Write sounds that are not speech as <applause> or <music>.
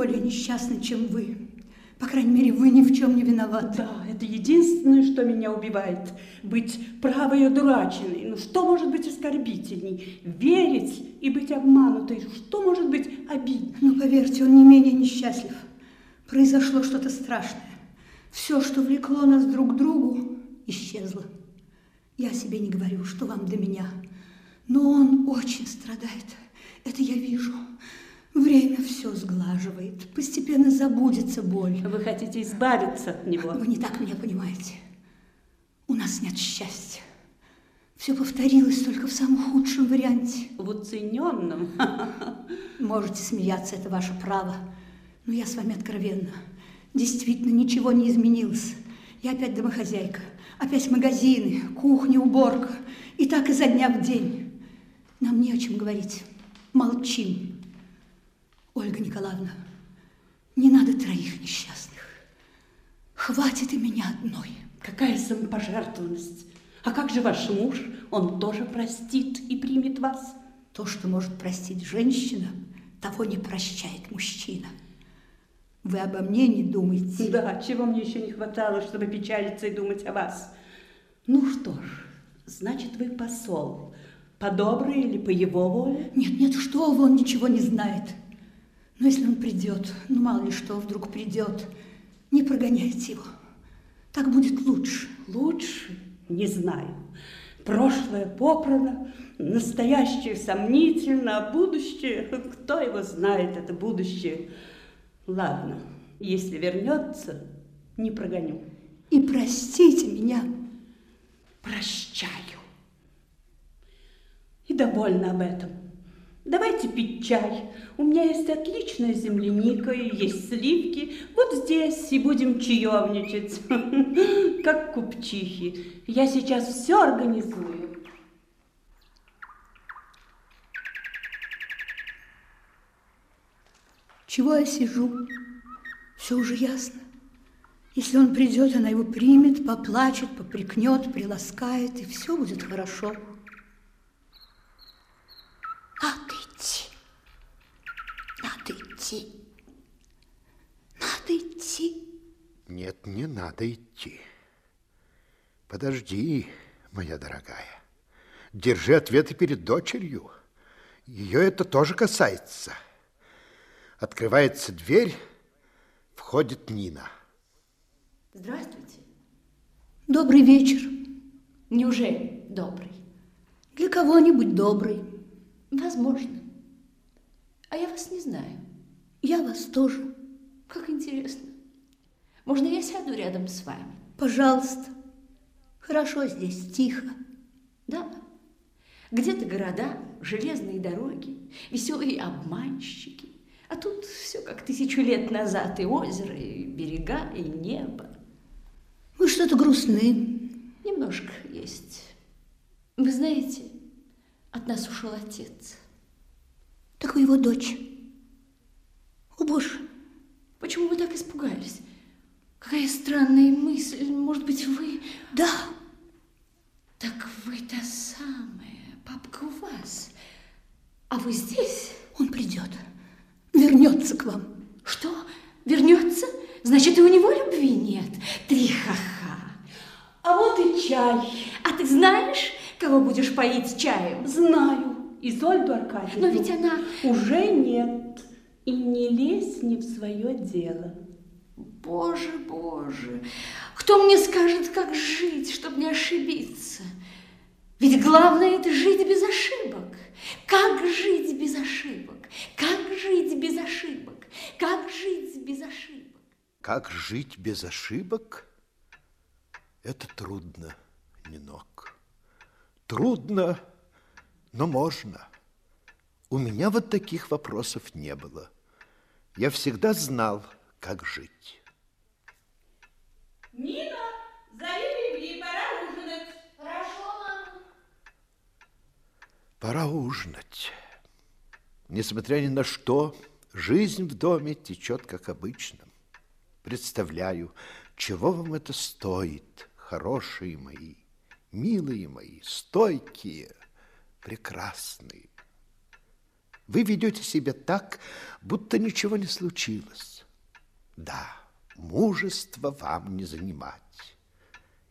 более несчастны, чем вы. По крайней мере, вы ни в чем не виноваты. Да, это единственное, что меня убивает. Быть правой и дурачиной. Ну, что может быть оскорбительней? Верить и быть обманутой. Что может быть обидно? Ну, поверьте, он не менее несчастлив. Произошло что-то страшное. Все, что влекло нас друг к другу, исчезло. Я себе не говорю, что вам до меня. Но он очень страдает. Это я вижу. Время все сглаживает, постепенно забудется боль. Вы хотите избавиться от него? Вы не так меня понимаете. У нас нет счастья. Все повторилось только в самом худшем варианте. В уцененном? <laughs> Можете смеяться, это ваше право. Но я с вами откровенна. Действительно, ничего не изменилось. Я опять домохозяйка. Опять магазины, кухня, уборка. И так изо дня в день. Нам не о чем говорить. Молчим. Ольга Николаевна, не надо троих несчастных. Хватит и меня одной. Какая самопожертвованность. А как же ваш муж? Он тоже простит и примет вас? То, что может простить женщина, того не прощает мужчина. Вы обо мне не думаете. Да, чего мне еще не хватало, чтобы печалиться и думать о вас. Ну что ж, значит, вы посол. По доброй или по его воле? Нет, нет, что вы, он ничего не знает. Но если он придет, ну мало ли что вдруг придет, не прогоняйте его. Так будет лучше. Лучше? Не знаю. Прошлое попрано, настоящее сомнительно, а будущее, кто его знает, это будущее. Ладно, если вернется, не прогоню. И простите меня. Прощаю. И довольна об этом. Давайте пить чай. У меня есть отличная земляника есть сливки. Вот здесь и будем чаевничать, <laughs> как купчихи. Я сейчас все организую. Чего я сижу? Все уже ясно. Если он придет, она его примет, поплачет, попрекнет, приласкает, и все будет хорошо. Надо идти. Надо идти. Надо идти. Нет, не надо идти. Подожди, моя дорогая. Держи ответы перед дочерью. Ее это тоже касается. Открывается дверь, входит Нина. Здравствуйте. Добрый вечер. Неужели добрый? Для кого-нибудь добрый. Возможно. А я вас не знаю. Я вас тоже. Как интересно. Можно я сяду рядом с вами? Пожалуйста. Хорошо здесь, тихо. Да. Где-то города, железные дороги, веселые обманщики. А тут все как тысячу лет назад. И озеро, и берега, и небо. Вы что-то грустны. Немножко есть. Вы знаете, от нас ушел отец. Так вы его дочь. О, Боже. Почему вы так испугались? Какая странная мысль. Может быть, вы... Да. Так вы та самая. Папка у вас. А вы здесь? Он придет. Вернется к вам. Что? Вернется? Значит, и у него любви нет. Три ха-ха. А вот и чай. А ты знаешь, кого будешь поить чаем? Знаю. Изольду Аркадьевну. Но ведь она... Уже нет. И не лезь не в свое дело. Боже, боже, кто мне скажет, как жить, чтобы не ошибиться? Ведь главное это жить без ошибок. Как жить без ошибок? Как жить без ошибок? Как жить без ошибок? Как жить без ошибок? Это трудно, Нинок. Трудно, но можно. У меня вот таких вопросов не было. Я всегда знал, как жить. Нина, зови Биби, пора ужинать. Хорошо, мама. Пора ужинать. Несмотря ни на что, жизнь в доме течет, как обычно. Представляю, чего вам это стоит, хорошие мои, милые мои, стойкие, прекрасные. Вы ведете себя так, будто ничего не случилось. Да, мужество вам не занимать.